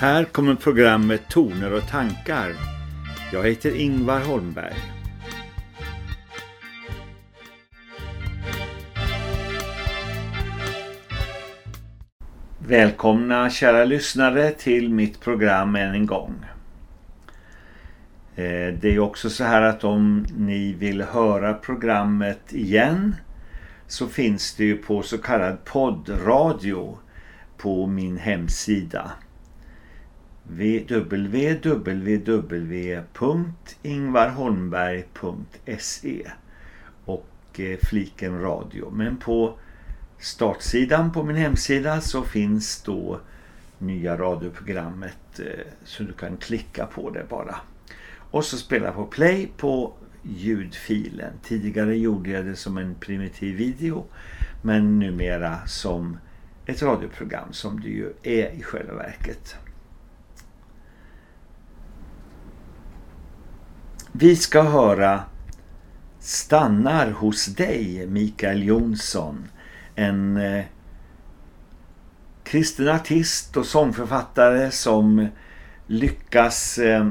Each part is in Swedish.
Här kommer programmet Toner och tankar. Jag heter Ingvar Holmberg. Välkomna kära lyssnare till mitt program än en gång. Eh, det är också så här att om ni vill höra programmet igen så finns det ju på så kallad poddradio på min hemsida www.ingvarholmberg.se och eh, fliken radio. Men på startsidan på min hemsida så finns då nya radioprogrammet eh, så du kan klicka på det bara. Och så spela på play på ljudfilen. Tidigare gjorde jag det som en primitiv video men numera som ett radioprogram som det ju är i själva verket. Vi ska höra Stannar hos dig Mikael Jonsson. En eh, kristen artist och sångförfattare som lyckas eh,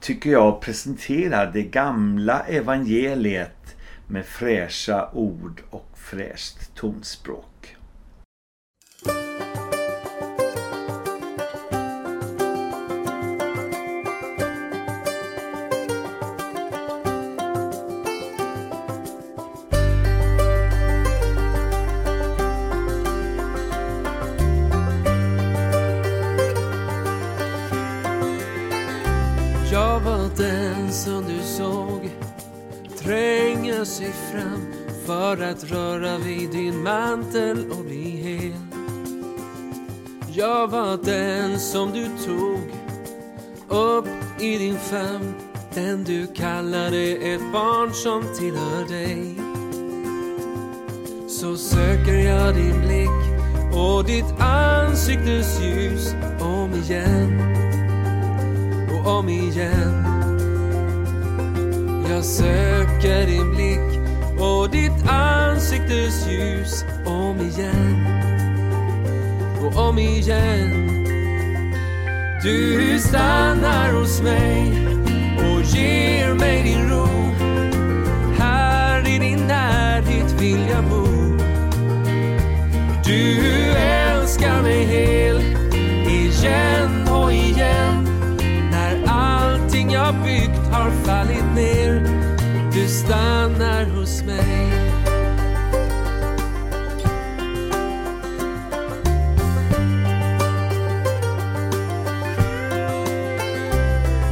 tycker jag presentera det gamla evangeliet med fräscha ord och fräscht tonspråk. Gestalten som du såg tränger sig fram för att röra vid din mantel och bli hel. Jag var den som du tog upp i din famn den du kallade ett barn som tillhör dig. Så söker jag din blick och ditt ansiktes ljus om igen och om igen. Jag söker din blick och ditt ansiktes ljus om igen och om igen. Du stannar hos mig och ger mig din ro. Här i din närhet vill jag bo. Du älskar mig hel igen igen. Har fallit ner. Du stannar hos mig.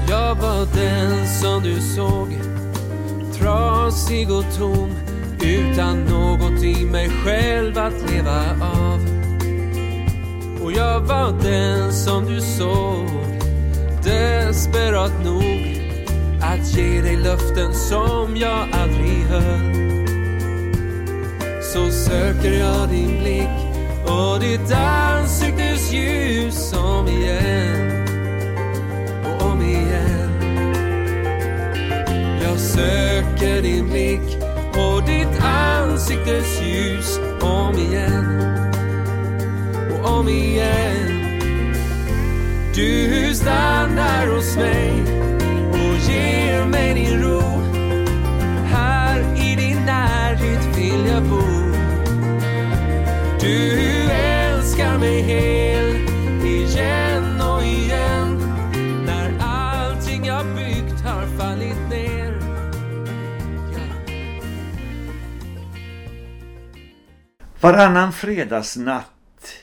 Jag var den som du såg trasig och tom utan något i mig själv att leva av. Och jag var den som du såg desperat nog att ge dig löften som jag aldrig höll. Så söker jag din blick och ditt ansiktes ljus om igen och om igen. Jag söker din blick och ditt ansiktes ljus om igen och om igen. Du stannar Varannan fredagsnatt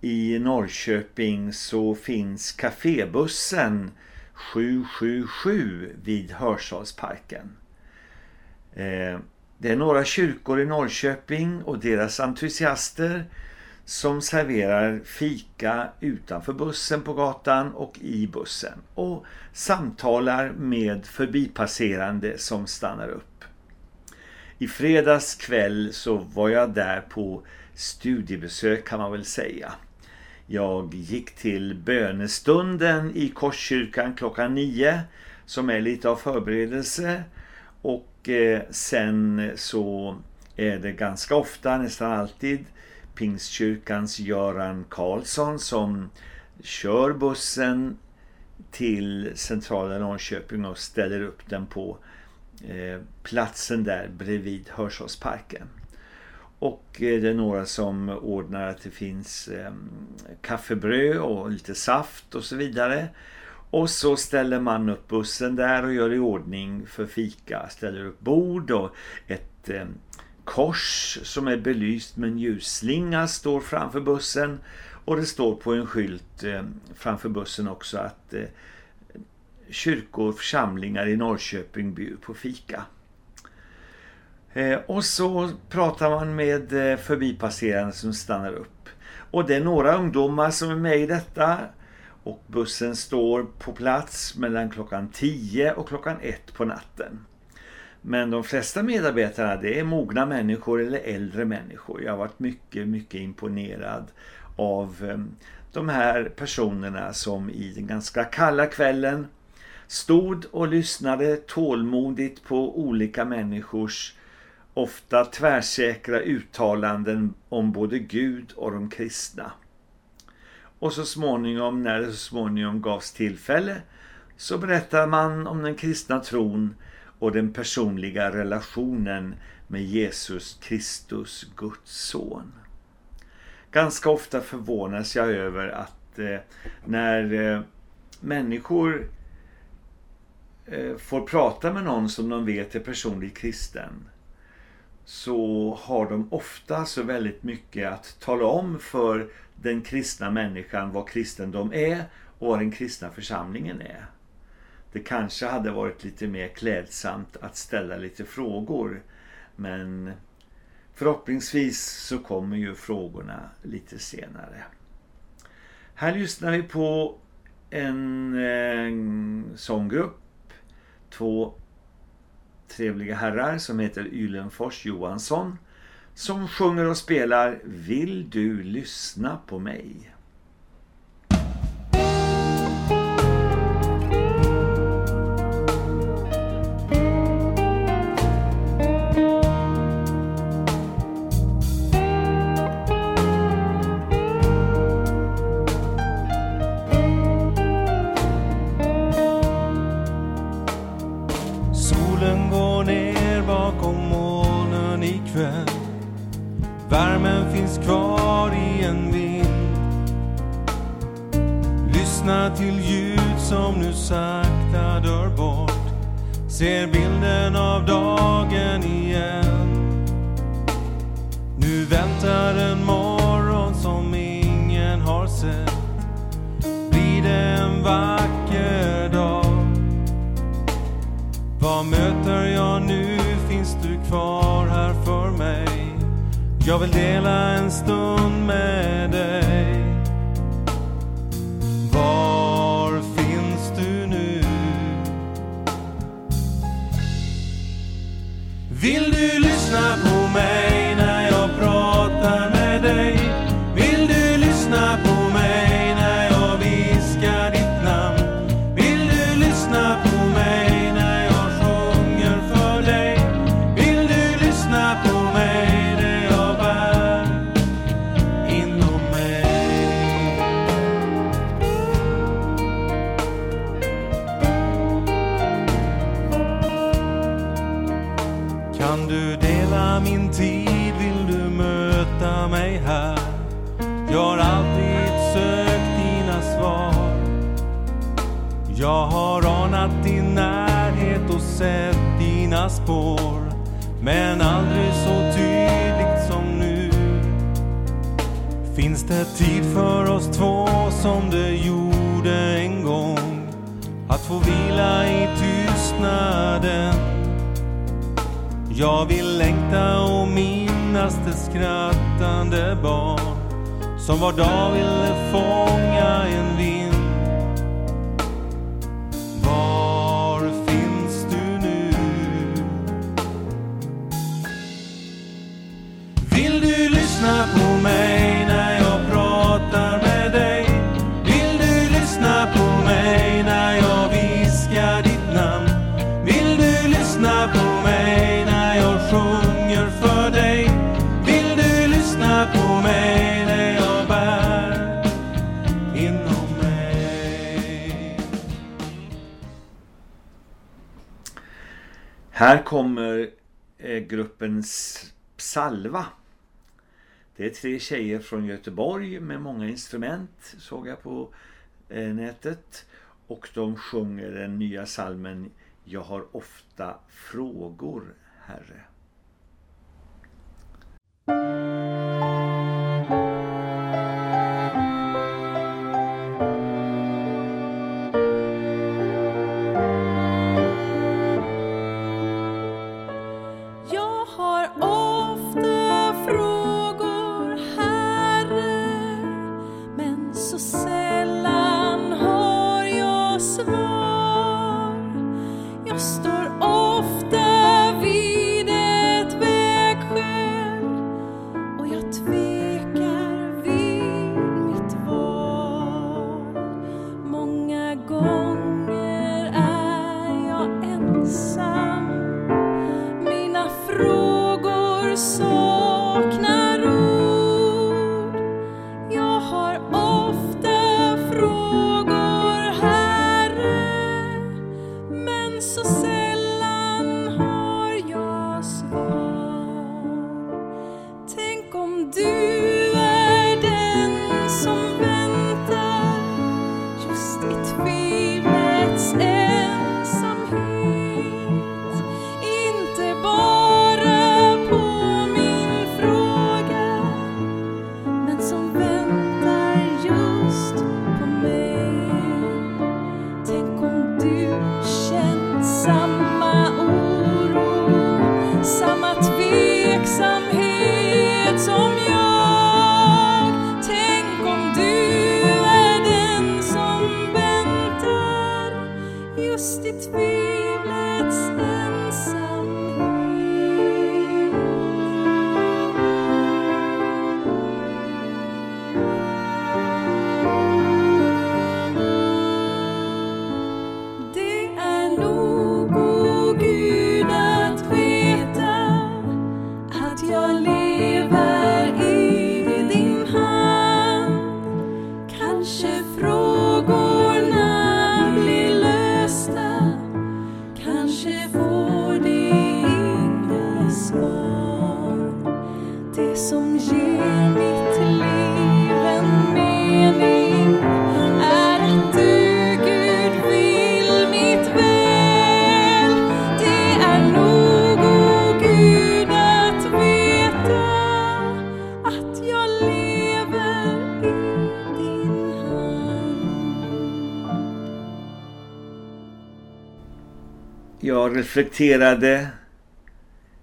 i Norrköping så finns kafébussen 777 vid Hörsalsparken. Eh, det är några kyrkor i Norrköping och deras entusiaster som serverar fika utanför bussen på gatan och i bussen och samtalar med förbipasserande som stannar upp. I fredags kväll så var jag där på studiebesök kan man väl säga. Jag gick till bönestunden i Korskyrkan klockan nio som är lite av förberedelse och eh, sen så är det ganska ofta, nästan alltid Pingstkyrkans Göran Karlsson som kör bussen till centrala Norrköping och ställer upp den på Eh, platsen där bredvid Hörsholsparken. Och eh, det är några som ordnar att det finns ehm, kaffebröd och lite saft och så vidare. Och så ställer man upp bussen där och gör i ordning för fika. Ställer upp bord och ett ehm, kors som är belyst med en ljusslinga står framför bussen. Och det står på en skylt ehm, framför bussen också att eh, kyrkor och församlingar i Norrköping bjuder på fika. Eh, och så pratar man med eh, förbipasserande som stannar upp. Och det är några ungdomar som är med i detta. Och bussen står på plats mellan klockan 10 och klockan 1 på natten. Men de flesta medarbetarna det är mogna människor eller äldre människor. Jag har varit mycket, mycket imponerad av eh, de här personerna som i den ganska kalla kvällen stod och lyssnade tålmodigt på olika människors ofta tvärsäkra uttalanden om både Gud och de kristna. Och så småningom, när det så småningom gavs tillfälle, så berättar man om den kristna tron och den personliga relationen med Jesus Kristus, Guds son. Ganska ofta förvånas jag över att eh, när eh, människor Eh, får prata med någon som de vet är personligt kristen så har de ofta så väldigt mycket att tala om för den kristna människan vad kristendom är och vad den kristna församlingen är. Det kanske hade varit lite mer klädsamt att ställa lite frågor men förhoppningsvis så kommer ju frågorna lite senare. Här lyssnar vi på en, en sånggrupp, två trevliga herrar som heter Ylenfors Johansson som sjunger och spelar Vill du lyssna på mig? Jag vill längta och minnas det skrattande barn som var dag ville fånga en Här kommer eh, gruppen Salva. Det är tre tjejer från Göteborg med många instrument såg jag på eh, nätet. Och de sjunger den nya salmen Jag har ofta frågor, Herre. Jag reflekterade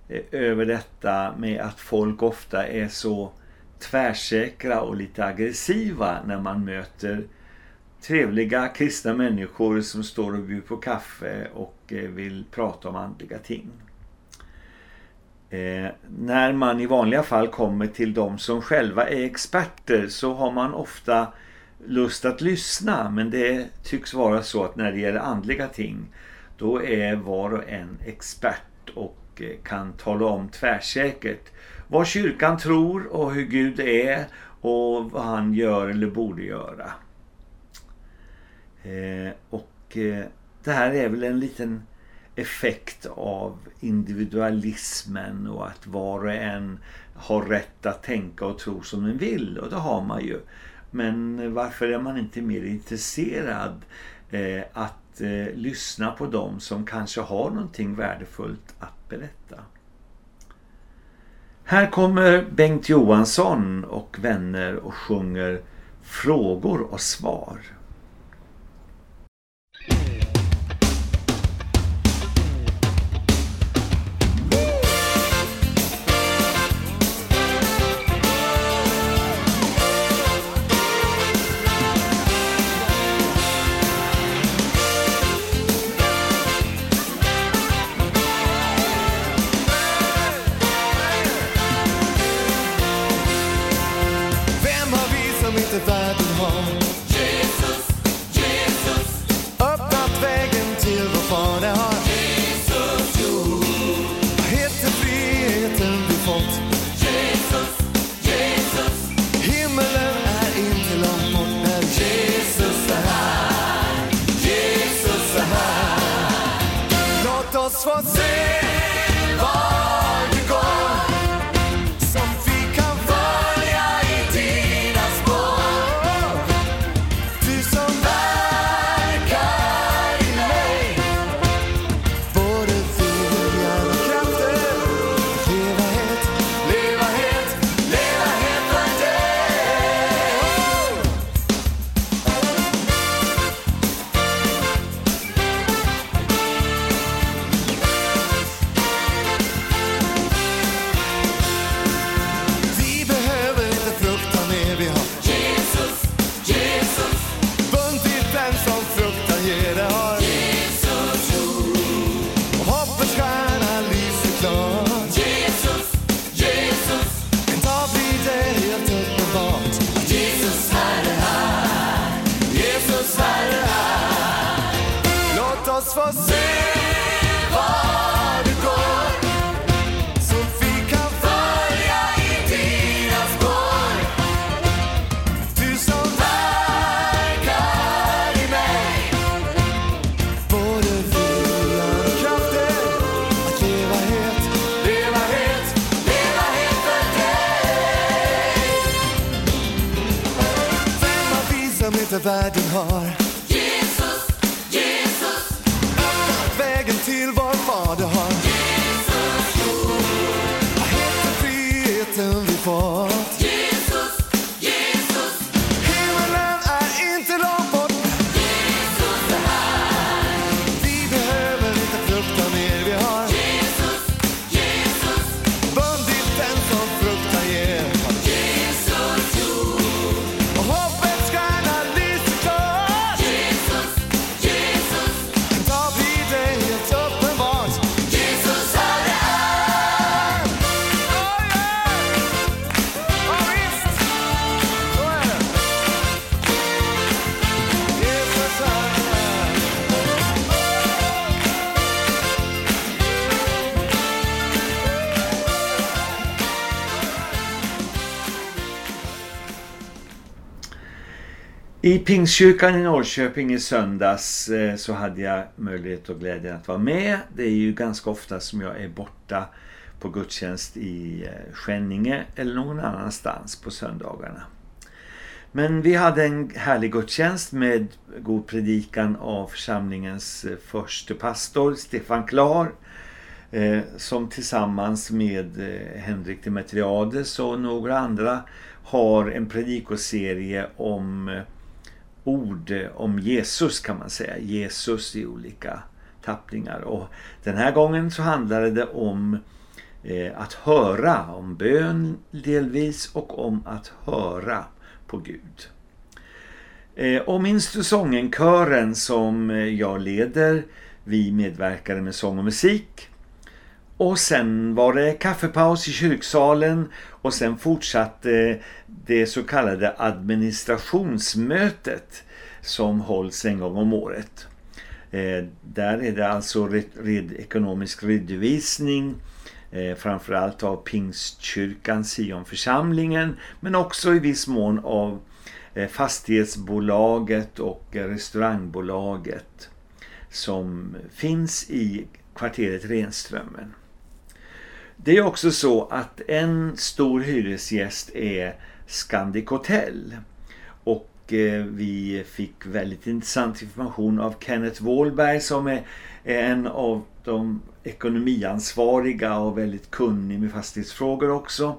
eh, över detta med att folk ofta är så tvärsäkra och lite aggressiva när man möter trevliga kristna människor som står och bjuder på kaffe och eh, vill prata om andliga ting. Eh, när man i vanliga fall kommer till de som själva är experter så har man ofta lust att lyssna men det tycks vara så att när det gäller andliga ting då är var och en expert och eh, kan tala om tvärsäkert vad kyrkan tror och hur Gud är och vad han gör eller borde göra. Eh, och eh, det här är väl en liten effekt av individualismen och att var och en har rätt att tänka och tro som den vill och det har man ju. Men varför är man inte mer intresserad att att eh, lyssna på dem som kanske har någonting värdefullt att berätta. Här kommer Bengt Johansson och vänner och sjunger Frågor och svar. Você. I Pingstkyrkan i Norrköping i söndags eh, så hade jag möjlighet och glädjen att vara med. Det är ju ganska ofta som jag är borta på gudstjänst i eh, Skänninge eller någon annanstans på söndagarna. Men vi hade en härlig gudstjänst med god predikan av församlingens eh, förste pastor Stefan Klar som tillsammans med Henrik Demetriades och några andra har en predikoserie om ord om Jesus kan man säga. Jesus i olika tappningar. Och den här gången så handlade det om eh, att höra, om bön delvis och om att höra på Gud. Eh, och minns du sången kören som eh, jag leder? Vi medverkade med sång och musik. Och sen var det kaffepaus i kyrksalen och sen fortsatte det så kallade administrationsmötet som hålls en gång om året. Eh, där är det alltså red, red, ekonomisk redovisning eh, framförallt av Pingstkyrkan Sionförsamlingen men också i viss mån av eh, fastighetsbolaget och restaurangbolaget som finns i kvarteret Renströmmen. Det är också så att en stor hyresgäst är Scandic Hotel. Och eh, vi fick väldigt intressant information av Kenneth Wåhlberg som är en av de ekonomiansvariga och väldigt kunnig med fastighetsfrågor också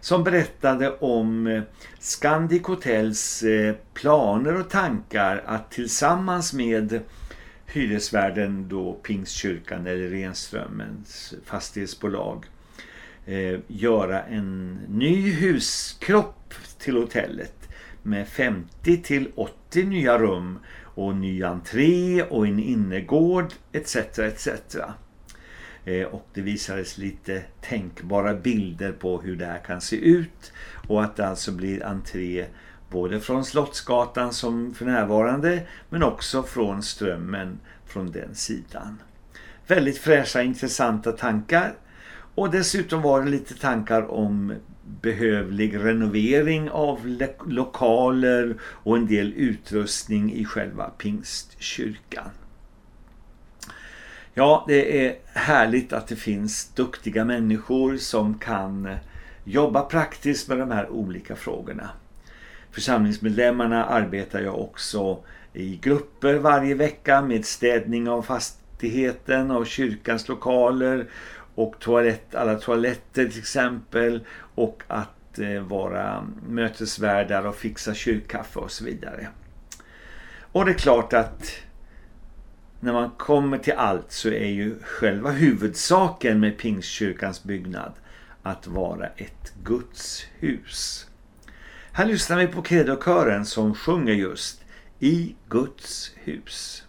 som berättade om eh, Scandic Hotels eh, planer och tankar att tillsammans med hyresvärden då Pingstkyrkan eller Renströmmens fastighetsbolag eh, göra en ny huskropp till hotellet med 50 till 80 nya rum och ny entré och en innergård etc. etc. Eh, och det visades lite tänkbara bilder på hur det här kan se ut och att det alltså blir entré både från Slottsgatan som för närvarande men också från Strömmen från den sidan. Väldigt fräscha intressanta tankar och dessutom var det lite tankar om behövlig renovering av lo- lokaler och en del utrustning i själva Pingstkyrkan. Ja, det är härligt att det finns duktiga människor som kan jobba praktiskt med de här olika frågorna. Församlingsmedlemmarna arbetar jag också i grupper varje vecka med städning av fastigheten och kyrkans lokaler och toalett, alla toaletter till exempel och att eh, vara mötesvärdar och fixa kyrkkaffe och så vidare. Och det är klart att när man kommer till allt så är ju själva huvudsaken med Pingstkyrkans byggnad att vara ett Guds hus. Här lyssnar vi på kredokören som sjunger just I Guds hus.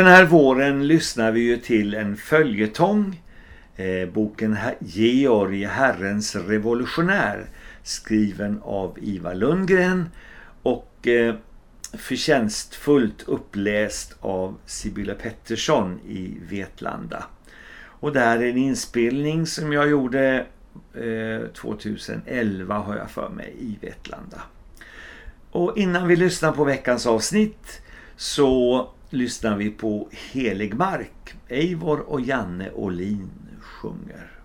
Den här våren lyssnar vi ju till en följetong, eh, boken Georg Herrens revolutionär, skriven av Ivar Lundgren och eh, förtjänstfullt uppläst av Sibylla Pettersson i Vetlanda. Och det här är en inspelning som jag gjorde eh, 2011 har jag för mig i Vetlanda. Och innan vi lyssnar på veckans avsnitt så lyssnar vi på Helig mark. Eivor och Janne Olin sjunger.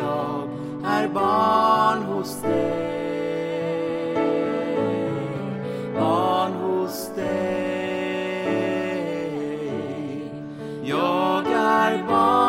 Jag är barn hos dig. Barn hos dig. Jag är barn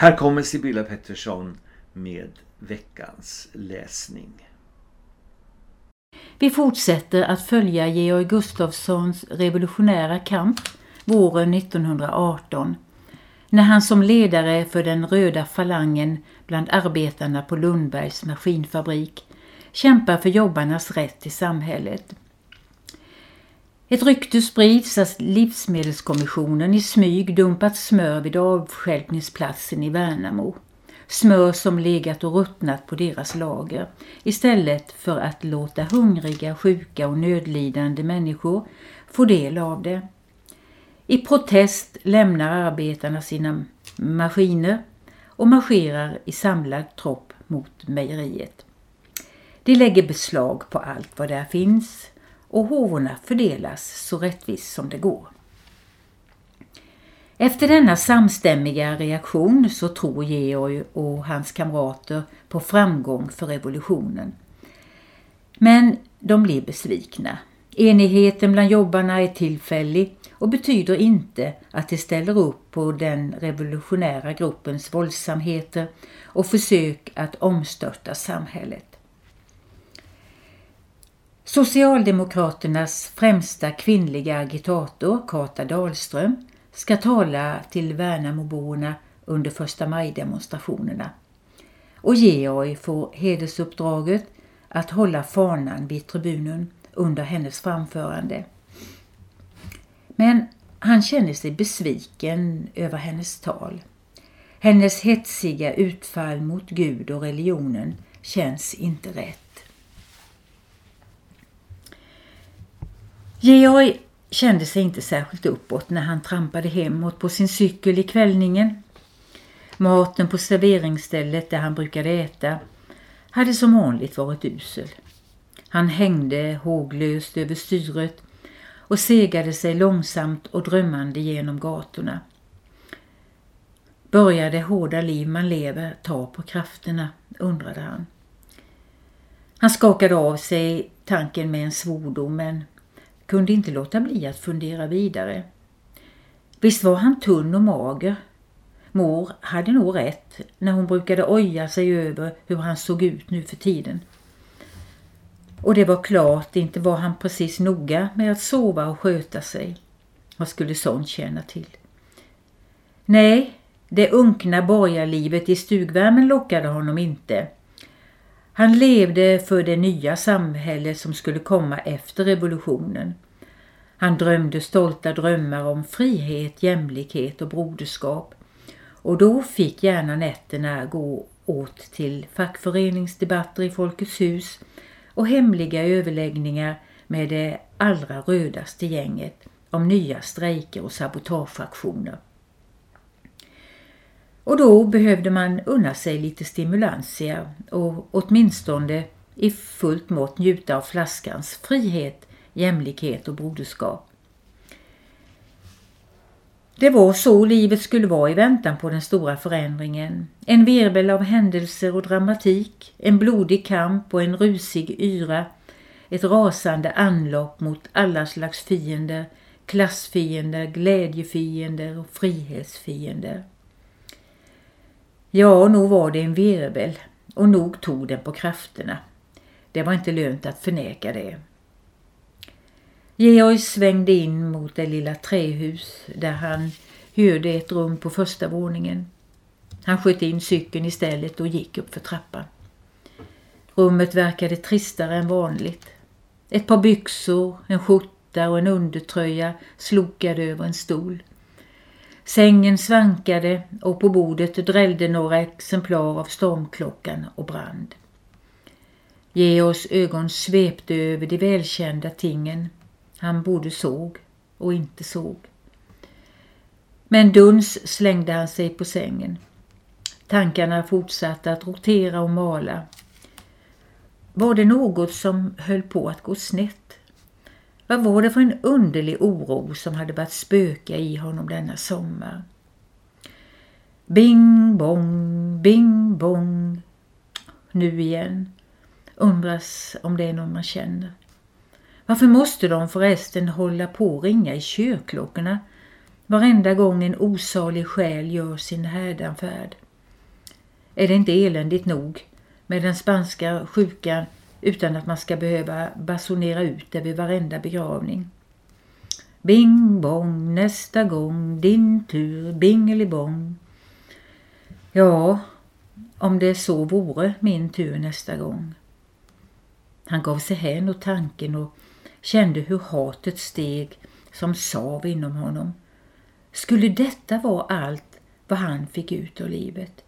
Här kommer Sibylla Pettersson med veckans läsning. Vi fortsätter att följa Georg Gustafssons revolutionära kamp våren 1918 när han som ledare för den röda falangen bland arbetarna på Lundbergs maskinfabrik kämpar för jobbarnas rätt i samhället. Ett rykte sprids att Livsmedelskommissionen i smyg dumpat smör vid avstjälpningsplatsen i Värnamo. Smör som legat och ruttnat på deras lager istället för att låta hungriga, sjuka och nödlidande människor få del av det. I protest lämnar arbetarna sina maskiner och marscherar i samlad tropp mot mejeriet. De lägger beslag på allt vad där finns och håvorna fördelas så rättvist som det går. Efter denna samstämmiga reaktion så tror Georg och hans kamrater på framgång för revolutionen. Men de blir besvikna. Enigheten bland jobbarna är tillfällig och betyder inte att de ställer upp på den revolutionära gruppens våldsamheter och försök att omstörta samhället. Socialdemokraternas främsta kvinnliga agitator, Kata Dahlström, ska tala till Värnamoborna under första maj-demonstrationerna. Och Georg får hedersuppdraget att hålla fanan vid tribunen under hennes framförande. Men Han känner sig besviken över hennes tal. Hennes hetsiga utfall mot Gud och religionen känns inte rätt. Georg kände sig inte särskilt uppåt när han trampade hemåt på sin cykel i kvällningen. Maten på serveringsstället där han brukade äta hade som vanligt varit usel. Han hängde håglöst över styret och segade sig långsamt och drömmande genom gatorna. Börjar det hårda liv man lever ta på krafterna, undrade han. Han skakade av sig tanken med en svordom men kunde inte låta bli att fundera vidare. Visst var han tunn och mager. Mor hade nog rätt när hon brukade oja sig över hur han såg ut nu för tiden. Och det var klart, inte var han precis noga med att sova och sköta sig. Vad skulle sånt tjäna till? Nej, det unkna borgarlivet i stugvärmen lockade honom inte. Han levde för det nya samhälle som skulle komma efter revolutionen. Han drömde stolta drömmar om frihet, jämlikhet och broderskap. Och då fick gärna nätterna gå åt till fackföreningsdebatter i Folkets hus och hemliga överläggningar med det allra rödaste gänget om nya strejker och sabotageaktioner. Och då behövde man unna sig lite stimulantia och åtminstone i fullt mått njuta av flaskans frihet, jämlikhet och broderskap. Det var så livet skulle vara i väntan på den stora förändringen. En virvel av händelser och dramatik, en blodig kamp och en rusig yra, ett rasande anlopp mot alla slags fiender, klassfiender, glädjefiender och frihetsfiender. Ja, nog var det en virvel och nog tog den på krafterna. Det var inte lönt att förneka det. Georg svängde in mot det lilla trähus där han hyrde ett rum på första våningen. Han sköt in cykeln istället och gick upp för trappan. Rummet verkade tristare än vanligt. Ett par byxor, en skjorta och en undertröja slokade över en stol. Sängen svankade och på bordet drällde några exemplar av stormklockan och brand. Georgs ögon svepte över de välkända tingen han både såg och inte såg. Men duns slängde han sig på sängen. Tankarna fortsatte att rotera och mala. Var det något som höll på att gå snett? Vad var det för en underlig oro som hade börjat spöka i honom denna sommar? Bing bong, bing bong. Nu igen. Undras om det är någon man känner. Varför måste de förresten hålla på och ringa i kyrklockorna varenda gång en osalig själ gör sin härdanfärd? Är det inte eländigt nog med den spanska sjukan utan att man ska behöva basunera ut det vid varenda begravning? Bing bong, nästa gång, din tur, bingelibong. Ja, om det så vore min tur nästa gång. Han gav sig hän åt tanken och kände hur hatet steg som sav inom honom. Skulle detta vara allt vad han fick ut av livet?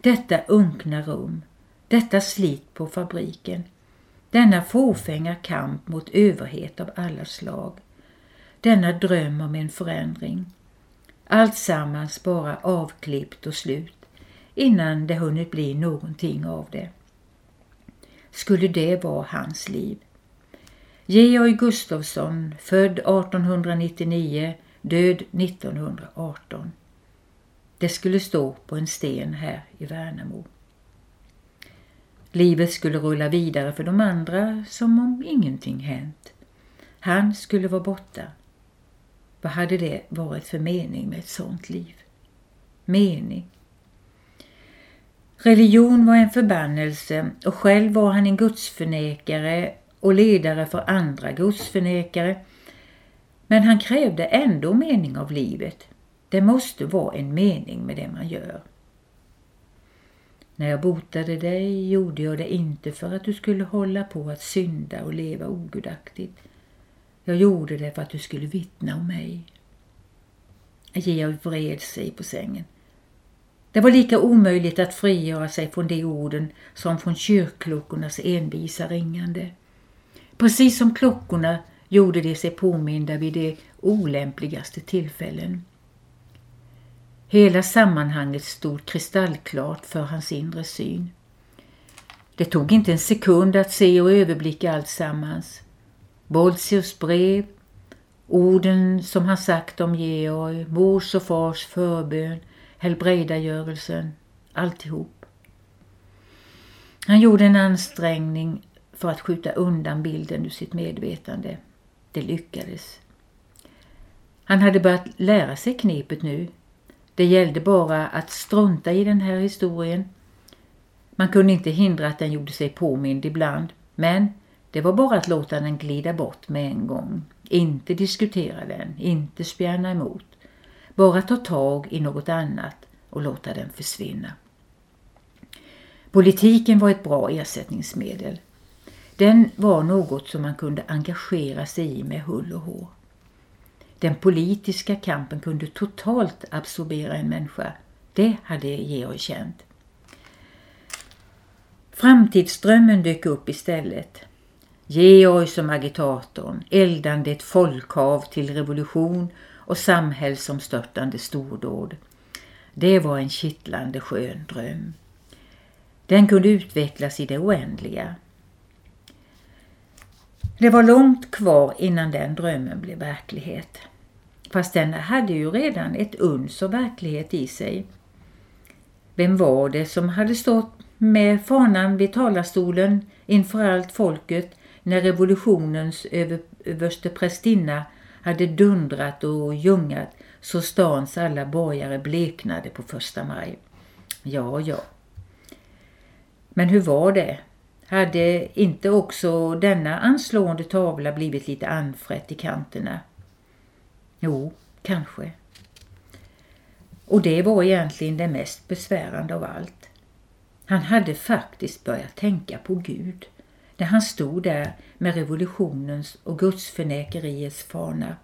Detta unkna rum, detta slit på fabriken, denna fåfänga kamp mot överhet av alla slag, denna dröm om en förändring. Alltsammans bara avklippt och slut innan det hunnit bli någonting av det. Skulle det vara hans liv? Georg Gustafsson, född 1899, död 1918. Det skulle stå på en sten här i Värnamo. Livet skulle rulla vidare för de andra som om ingenting hänt. Han skulle vara borta. Vad hade det varit för mening med ett sånt liv? Mening. Religion var en förbannelse och själv var han en gudsförnekare och ledare för andra gudsförnekare. Men han krävde ändå mening av livet. Det måste vara en mening med det man gör. När jag botade dig gjorde jag det inte för att du skulle hålla på att synda och leva ogudaktigt. Jag gjorde det för att du skulle vittna om mig. Georg vred sig på sängen. Det var lika omöjligt att frigöra sig från de orden som från kyrkklockornas envisa ringande. Precis som klockorna gjorde de sig påminda vid de olämpligaste tillfällen. Hela sammanhanget stod kristallklart för hans inre syn. Det tog inte en sekund att se och överblicka allt sammans. Bolsius brev, orden som han sagt om Georg, mors och fars förbön, helbrägdagörelsen, alltihop. Han gjorde en ansträngning för att skjuta undan bilden ur sitt medvetande. Det lyckades. Han hade börjat lära sig knepet nu. Det gällde bara att strunta i den här historien. Man kunde inte hindra att den gjorde sig påmind ibland, men det var bara att låta den glida bort med en gång. Inte diskutera den, inte spjärna emot. Bara ta tag i något annat och låta den försvinna. Politiken var ett bra ersättningsmedel. Den var något som man kunde engagera sig i med hull och hår. Den politiska kampen kunde totalt absorbera en människa. Det hade Georg känt. Framtidsdrömmen dök upp istället. Georg som agitatorn, eldande ett folkhav till revolution och samhällsomstörtande stordåd. Det var en kittlande skön dröm. Den kunde utvecklas i det oändliga. Det var långt kvar innan den drömmen blev verklighet. Fast den hade ju redan ett uns av verklighet i sig. Vem var det som hade stått med fanan vid talarstolen inför allt folket när revolutionens översteprästinna hade dundrat och ljungat så stans alla borgare bleknade på första maj. Ja, ja. Men hur var det? Hade inte också denna anslående tavla blivit lite anfrätt i kanterna? Jo, kanske. Och det var egentligen det mest besvärande av allt. Han hade faktiskt börjat tänka på Gud när han stod där med revolutionens och gudsförnekeriets fana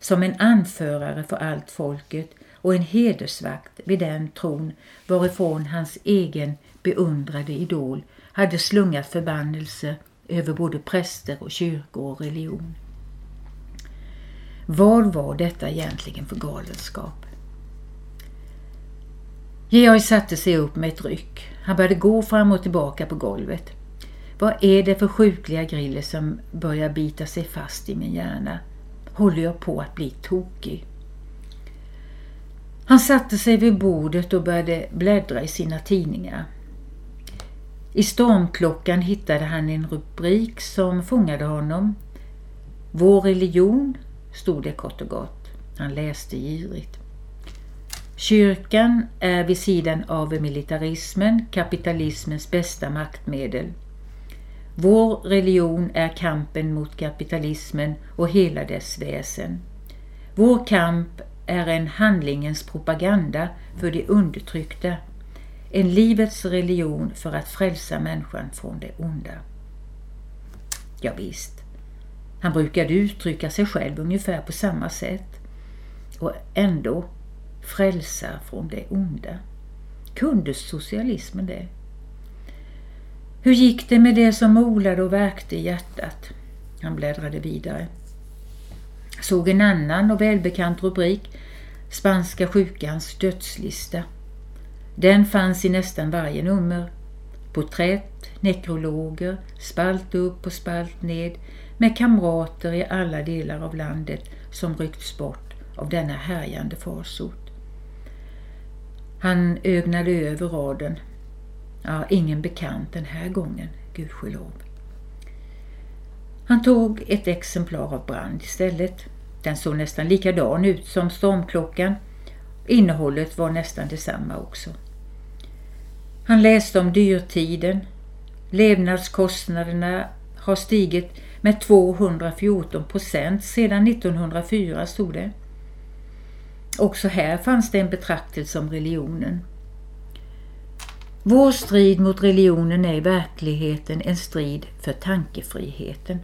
som en anförare för allt folket och en hedersvakt vid den tron varifrån hans egen beundrade idol hade slungat förbannelse över både präster och kyrkor och religion. Vad var detta egentligen för galenskap? Georg satte sig upp med ett ryck. Han började gå fram och tillbaka på golvet. Vad är det för sjukliga griller som börjar bita sig fast i min hjärna? Håller jag på att bli tokig? Han satte sig vid bordet och började bläddra i sina tidningar. I stormklockan hittade han en rubrik som fångade honom. Vår religion, stod det kort och gott. Han läste girigt. Kyrkan är vid sidan av militarismen kapitalismens bästa maktmedel. Vår religion är kampen mot kapitalismen och hela dess väsen. Vår kamp är en handlingens propaganda för de undertryckta. En livets religion för att frälsa människan från det onda. Ja, visst, han brukade uttrycka sig själv ungefär på samma sätt. Och ändå frälsa från det onda. Kunde socialismen det? Hur gick det med det som molade och värkte i hjärtat? Han bläddrade vidare. Såg en annan och välbekant rubrik. Spanska sjukans dödslista. Den fanns i nästan varje nummer. Porträtt, nekrologer, spalt upp och spalt ned med kamrater i alla delar av landet som ryckts bort av denna härjande farsot. Han ögnade över raden. Ja, ingen bekant den här gången, gudskelov. Han tog ett exemplar av Brand istället. Den såg nästan likadan ut som stormklockan. Innehållet var nästan detsamma också. Han läste om dyrtiden. Levnadskostnaderna har stigit med 214 procent sedan 1904 stod det. Också här fanns det en betraktelse om religionen. Vår strid mot religionen är i verkligheten en strid för tankefriheten.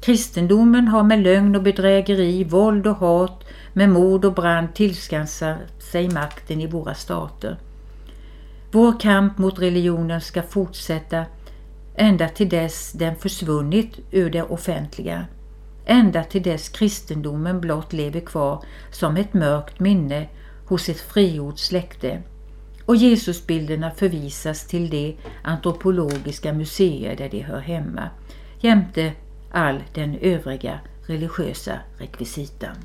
Kristendomen har med lögn och bedrägeri, våld och hat, med mord och brand tillskansat sig makten i våra stater. Vår kamp mot religionen ska fortsätta ända till dess den försvunnit ur det offentliga. Ända till dess kristendomen blott lever kvar som ett mörkt minne hos ett frigjort släkte och Jesusbilderna förvisas till de antropologiska museer där de hör hemma jämte all den övriga religiösa rekvisitan.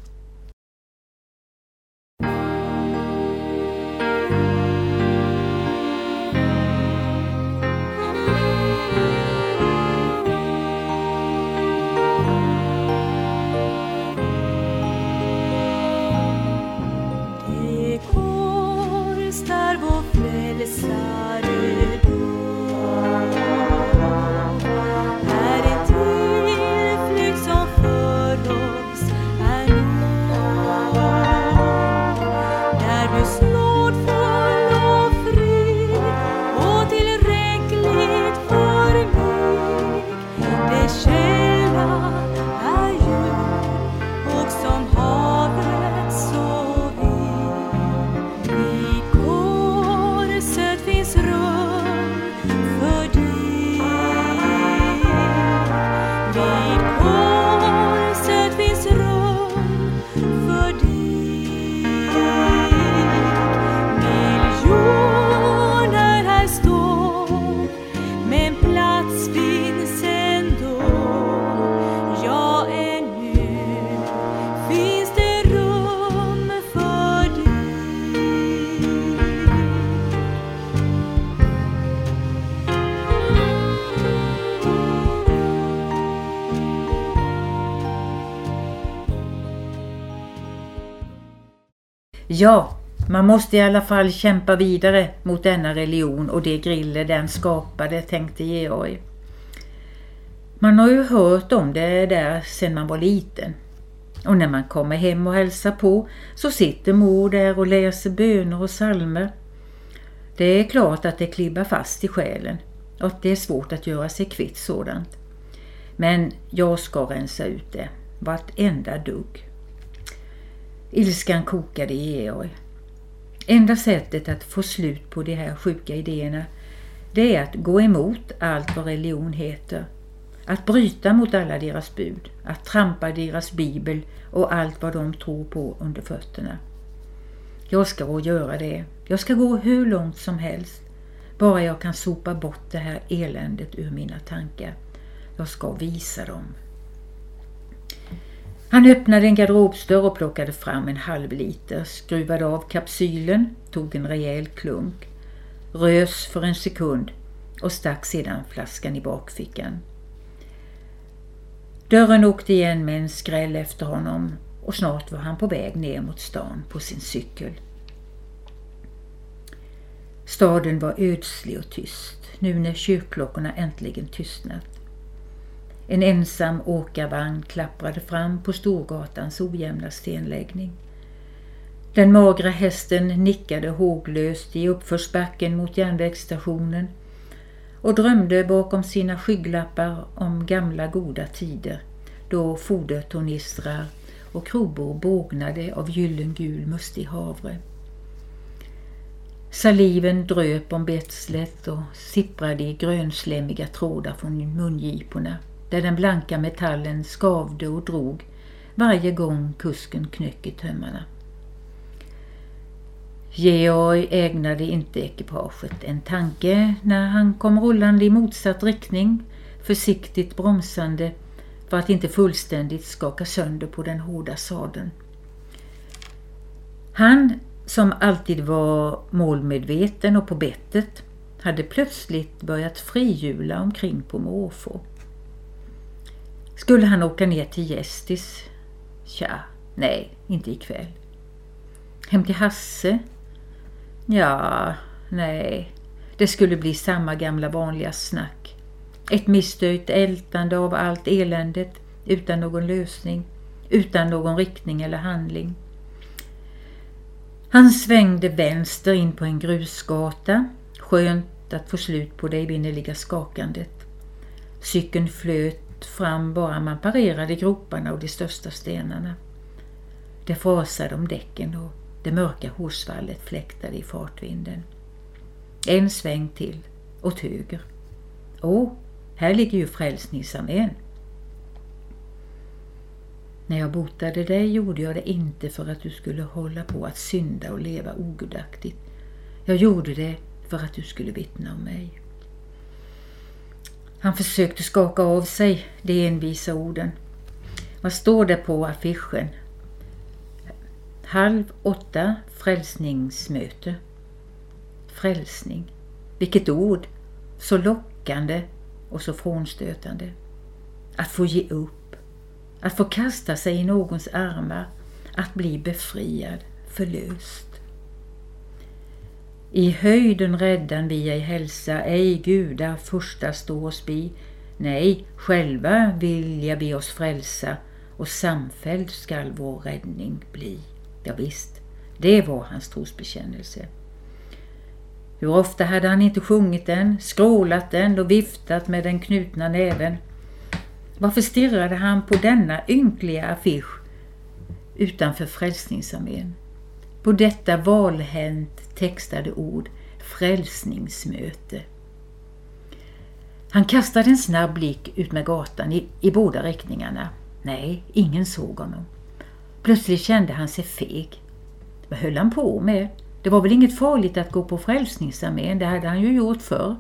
Ja, man måste i alla fall kämpa vidare mot denna religion och de griller den skapade, tänkte Georg. Man har ju hört om det där sedan man var liten. Och när man kommer hem och hälsar på så sitter mor där och läser böner och salmer. Det är klart att det klibbar fast i själen och att det är svårt att göra sig kvitt sådant. Men jag ska rensa ut det, vartenda dugg. Ilskan kokade i Georg. Enda sättet att få slut på de här sjuka idéerna det är att gå emot allt vad religion heter. Att bryta mot alla deras bud, att trampa deras bibel och allt vad de tror på under fötterna. Jag ska gå och göra det. Jag ska gå hur långt som helst. Bara jag kan sopa bort det här eländet ur mina tankar. Jag ska visa dem. Han öppnade en garderobsdörr och plockade fram en halv liter, skruvade av kapsylen, tog en rejäl klunk, rös för en sekund och stack sedan flaskan i bakfickan. Dörren åkte igen med en skräll efter honom och snart var han på väg ner mot stan på sin cykel. Staden var ödslig och tyst nu när kyrkklockorna äntligen tystnat. En ensam åkarvagn klapprade fram på Storgatans ojämna stenläggning. Den magra hästen nickade håglöst i uppförsbacken mot järnvägsstationen och drömde bakom sina skygglappar om gamla goda tider då fodertornistrar och krobor bågnade av gyllengul mustig havre. Saliven dröp om betslet och sipprade i grönslemmiga trådar från mungiporna där den blanka metallen skavde och drog varje gång kusken knöck i tömmarna. Georg ägnade inte ekipaget en tanke när han kom rullande i motsatt riktning, försiktigt bromsande för att inte fullständigt skaka sönder på den hårda sadeln. Han, som alltid var målmedveten och på bettet, hade plötsligt börjat frihjula omkring på måfå. Skulle han åka ner till Gästis? Tja, nej, inte ikväll. Hem till Hasse? Ja, nej. Det skulle bli samma gamla vanliga snack. Ett misstöjt ältande av allt eländet utan någon lösning, utan någon riktning eller handling. Han svängde vänster in på en grusgata. Skönt att få slut på det evinnerliga skakandet. Cykeln flöt fram bara man parerade groparna och de största stenarna. Det frasade om däcken och det mörka hårsvallet fläktade i fartvinden. En sväng till, åt höger. Åh, här ligger ju Frälsningsarmén. När jag botade dig gjorde jag det inte för att du skulle hålla på att synda och leva ogudaktigt. Jag gjorde det för att du skulle vittna om mig. Han försökte skaka av sig de envisa orden. Vad står det på affischen? Halv åtta frälsningsmöte. Frälsning. Vilket ord! Så lockande och så frånstötande. Att få ge upp. Att få kasta sig i någons armar. Att bli befriad, förlöst. I höjden räddan vi ej hälsa, ej gudar första stå oss bi. Nej, själva vilja vi oss frälsa och samfälld skall vår räddning bli. Ja, visst, det var hans trosbekännelse. Hur ofta hade han inte sjungit den, skrålat den och viftat med den knutna näven. Varför stirrade han på denna ynkliga affisch utanför Frälsningsarmén? På detta valhänt textade ord frälsningsmöte. Han kastade en snabb blick ut med gatan i, i båda riktningarna. Nej, ingen såg honom. Plötsligt kände han sig feg. Vad höll han på med? Det var väl inget farligt att gå på Frälsningsarmén, det hade han ju gjort förr.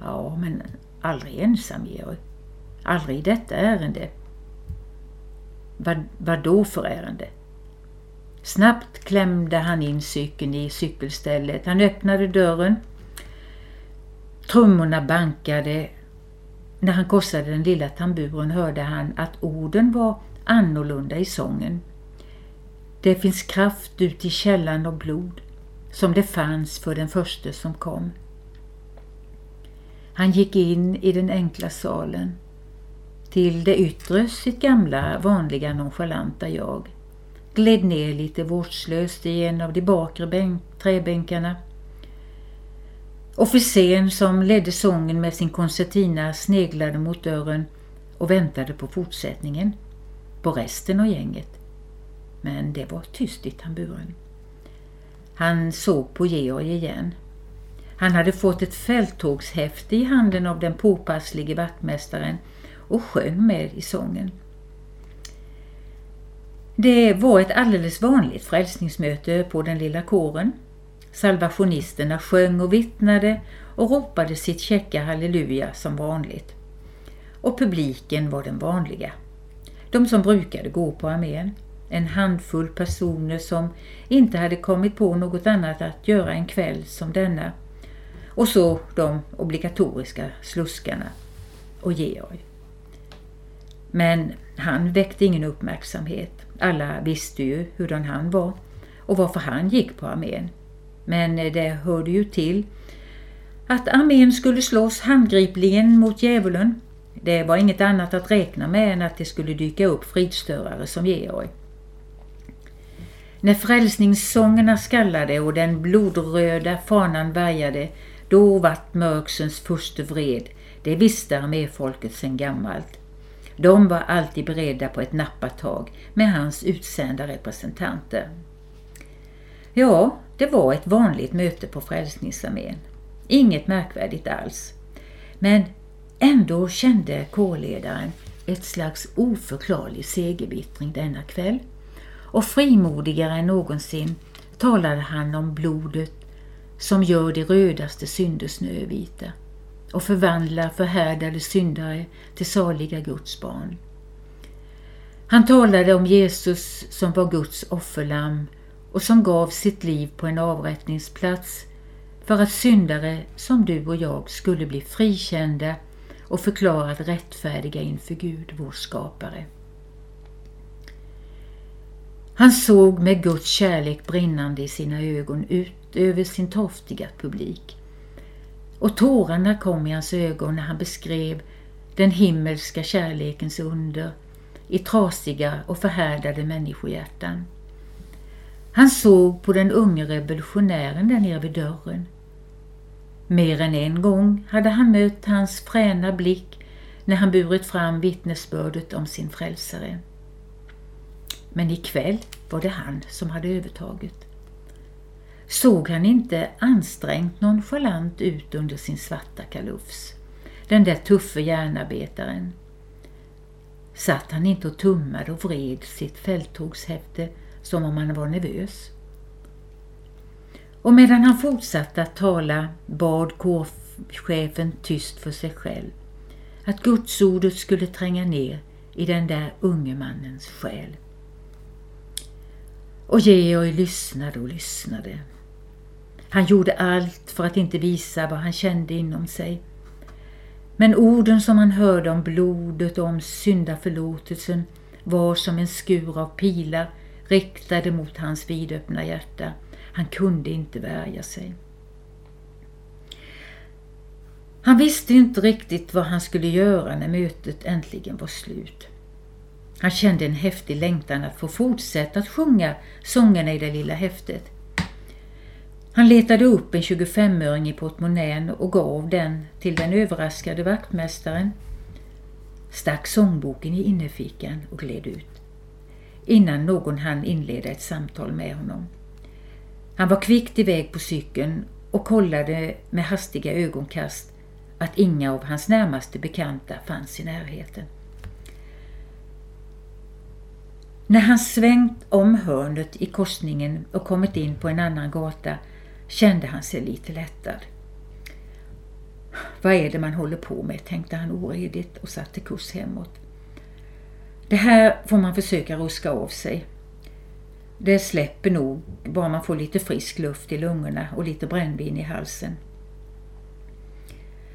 Ja, men aldrig ensam, Georg. Aldrig i detta ärende. Vad, vad då för ärende? Snabbt klämde han in cykeln i cykelstället. Han öppnade dörren. Trummorna bankade. När han korsade den lilla tamburen hörde han att orden var annorlunda i sången. Det finns kraft ut i källan och blod som det fanns för den första som kom. Han gick in i den enkla salen till det yttre sitt gamla vanliga nonchalanta jag gled ner lite vårdslöst i en av de bakre bänk, träbänkarna. Officeren som ledde sången med sin koncertina sneglade mot dörren och väntade på fortsättningen, på resten av gänget. Men det var tyst i tamburen. Han såg på Georg igen. Han hade fått ett fälttågshäfte i handen av den påpasslige vaktmästaren och sjöng med i sången. Det var ett alldeles vanligt frälsningsmöte på den lilla kåren. Salvationisterna sjöng och vittnade och ropade sitt käcka halleluja som vanligt. Och publiken var den vanliga. De som brukade gå på armén. En handfull personer som inte hade kommit på något annat att göra en kväll som denna. Och så de obligatoriska sluskarna och Georg. Men han väckte ingen uppmärksamhet. Alla visste ju hurdan han var och varför han gick på armén. Men eh, det hörde ju till att armén skulle slåss handgripligen mot djävulen. Det var inget annat att räkna med än att det skulle dyka upp fridstörare som Georg. När frälsningssångerna skallade och den blodröda fanan vajade, då vart mörksens förste vred. Det visste arméfolket sedan gammalt. De var alltid beredda på ett nappatag med hans utsända representanter. Ja, det var ett vanligt möte på Frälsningsarmén. Inget märkvärdigt alls. Men ändå kände kårledaren ett slags oförklarlig segervittring denna kväll. Och frimodigare än någonsin talade han om blodet som gör de rödaste synder snövita och förvandlar förhärdade syndare till saliga Guds barn. Han talade om Jesus som var Guds offerlamm och som gav sitt liv på en avrättningsplats för att syndare som du och jag skulle bli frikända och förklarade rättfärdiga inför Gud, vår skapare. Han såg med Guds kärlek brinnande i sina ögon ut över sin torftiga publik och tårarna kom i hans ögon när han beskrev den himmelska kärlekens under i trasiga och förhärdade människohjärtan. Han såg på den unge revolutionären där nere vid dörren. Mer än en gång hade han mött hans fräna blick när han burit fram vittnesbördet om sin frälsare. Men ikväll var det han som hade övertaget. Såg han inte ansträngt nonchalant ut under sin svarta kalufs? Den där tuffe järnarbetaren. Satt han inte och tummade och vred sitt fälttågshäfte som om han var nervös? Och medan han fortsatte att tala bad kårchefen tyst för sig själv att gudsordet skulle tränga ner i den där unge mannens själ. Och Georg lyssnade och lyssnade. Han gjorde allt för att inte visa vad han kände inom sig. Men orden som han hörde om blodet och om syndaförlåtelsen var som en skur av pilar riktade mot hans vidöppna hjärta. Han kunde inte värja sig. Han visste inte riktigt vad han skulle göra när mötet äntligen var slut. Han kände en häftig längtan att få fortsätta att sjunga sångerna i det lilla häftet. Han letade upp en 25-öring i portmonnän och gav den till den överraskade vaktmästaren. Stack sångboken i innerfickan och gled ut. Innan någon hann inleda ett samtal med honom. Han var kvickt iväg på cykeln och kollade med hastiga ögonkast att inga av hans närmaste bekanta fanns i närheten. När han svängt om hörnet i korsningen och kommit in på en annan gata kände han sig lite lättad. Vad är det man håller på med, tänkte han oredigt och satte kurs hemåt. Det här får man försöka ruska av sig. Det släpper nog bara man får lite frisk luft i lungorna och lite brännvin i halsen.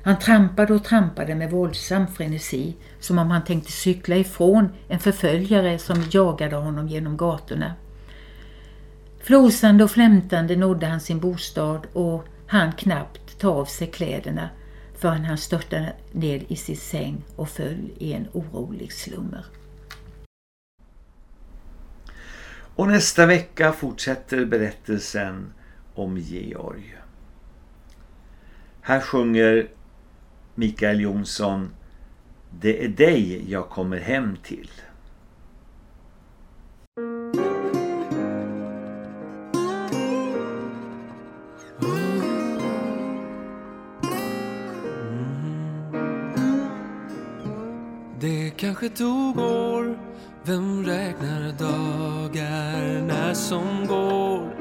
Han trampade och trampade med våldsam frenesi som om han tänkte cykla ifrån en förföljare som jagade honom genom gatorna. Flåsande och flämtande nådde han sin bostad och han knappt ta av sig kläderna förrän han störtade ned i sin säng och föll i en orolig slummer. Och nästa vecka fortsätter berättelsen om Georg. Här sjunger Mikael Jonsson Det är dig jag kommer hem till. Kanske tog år, vem räknar dagarna som går?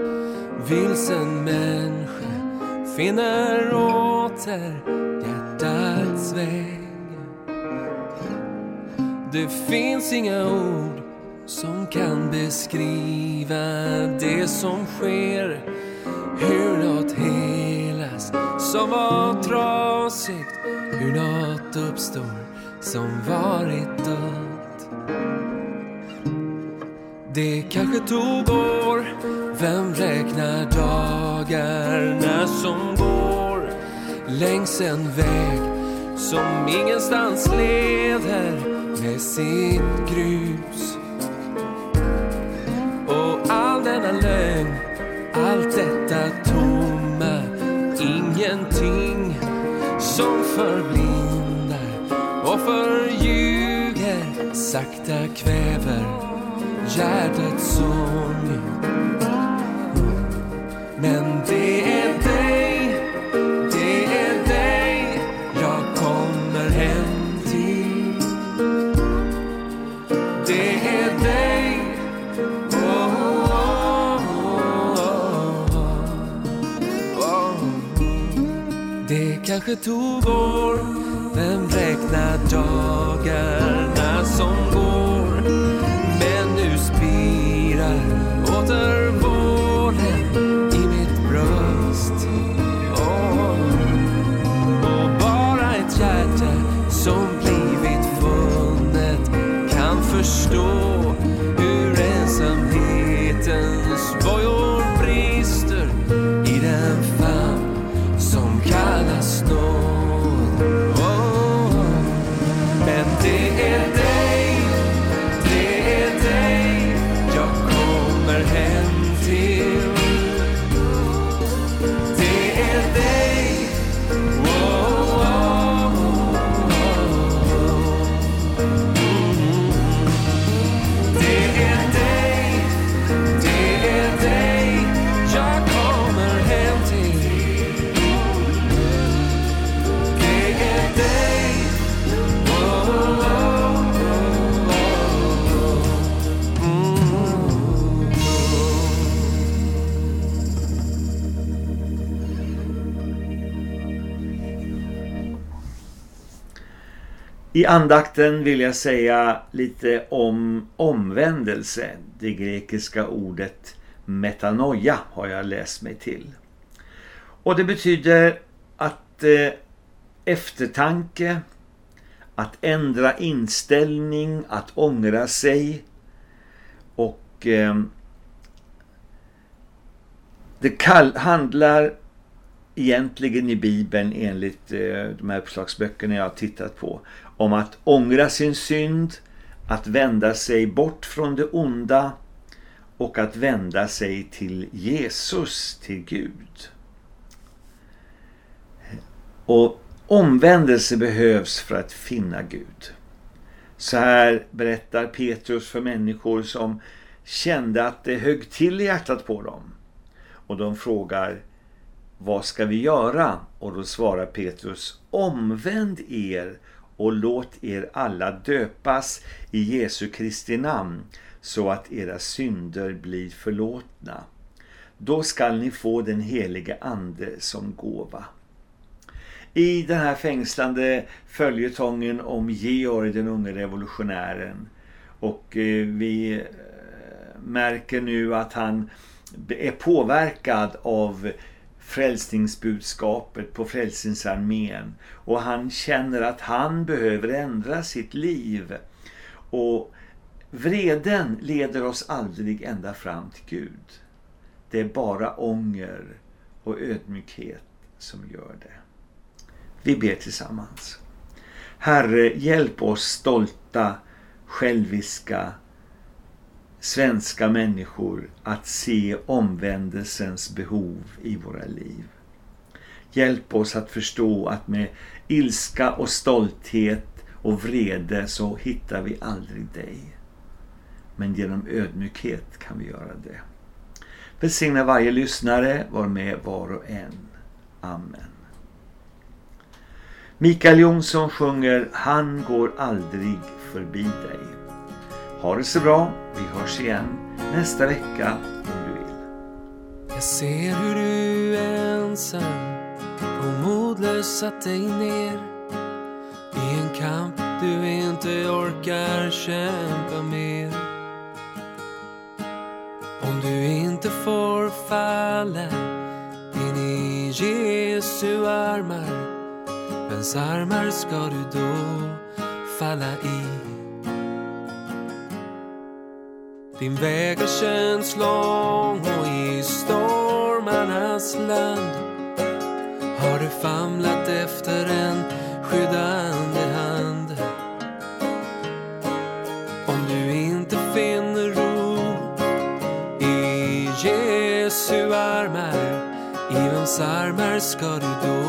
Vilsen människa finner åter hjärtats väg. Det finns inga ord som kan beskriva det som sker. Hur något helas som var trasigt, hur något uppstår som varit dött. Det kanske tog år, vem räknar dagarna som går längs en väg som ingenstans leder med sitt grus. Och all denna lögn, allt detta tomma, ingenting som förblir sakta kväver hjärtats sång. Men det är dig, det är dig jag kommer hem till. Det är dig, oh, oh, oh, oh, oh. oh. Det kanske tog år, Räkna dagarna som går? I andakten vill jag säga lite om omvändelse. Det grekiska ordet metanoia har jag läst mig till. Och det betyder att eh, eftertanke, att ändra inställning, att ångra sig och eh, det handlar egentligen i Bibeln enligt eh, de här uppslagsböckerna jag har tittat på om att ångra sin synd, att vända sig bort från det onda och att vända sig till Jesus, till Gud. Och omvändelse behövs för att finna Gud. Så här berättar Petrus för människor som kände att det högg till i hjärtat på dem. Och de frågar, vad ska vi göra? Och då svarar Petrus, omvänd er och låt er alla döpas i Jesu Kristi namn så att era synder blir förlåtna. Då skall ni få den helige ande som gåva. I den här fängslande följetongen om Georg den unge revolutionären och eh, vi eh, märker nu att han är påverkad av frälsningsbudskapet på Frälsningsarmén och han känner att han behöver ändra sitt liv och vreden leder oss aldrig ända fram till Gud. Det är bara ånger och ödmjukhet som gör det. Vi ber tillsammans. Herre, hjälp oss stolta, själviska, svenska människor att se omvändelsens behov i våra liv. Hjälp oss att förstå att med ilska och stolthet och vrede så hittar vi aldrig dig. Men genom ödmjukhet kan vi göra det. Välsigna varje lyssnare, var med var och en. Amen. Mikael Jonsson sjunger Han går aldrig förbi dig. Ha det så bra. Vi hörs igen nästa vecka om du vill. Jag ser hur du ensam och modlös satt dig ner i en kamp du inte orkar kämpa mer. Om du inte får falla in i Jesu armar, vems armar ska du då falla i? Din väg har känts lång och i stormarnas land har du famlat efter en skyddande hand. Om du inte finner ro i Jesu armar, i vems armar ska du då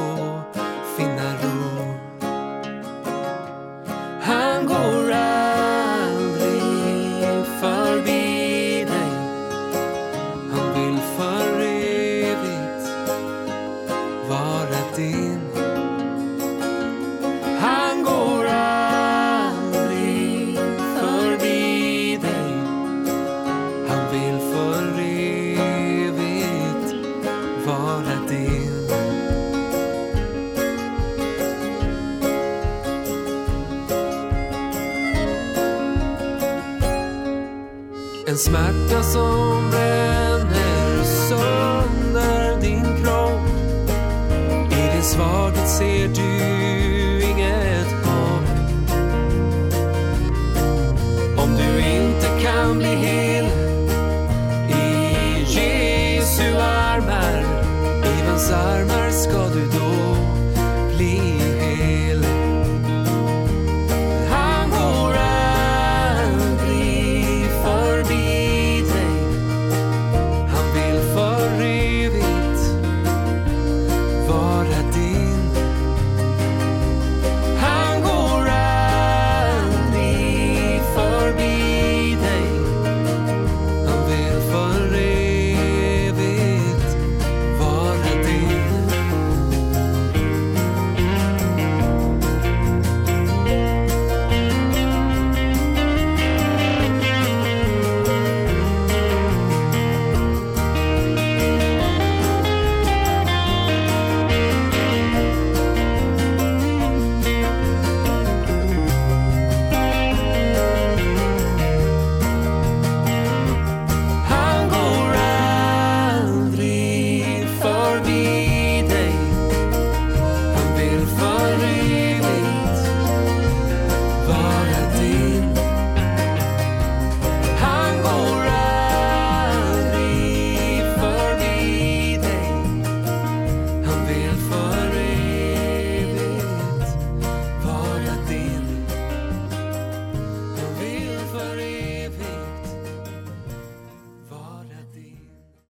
En smärta som bränner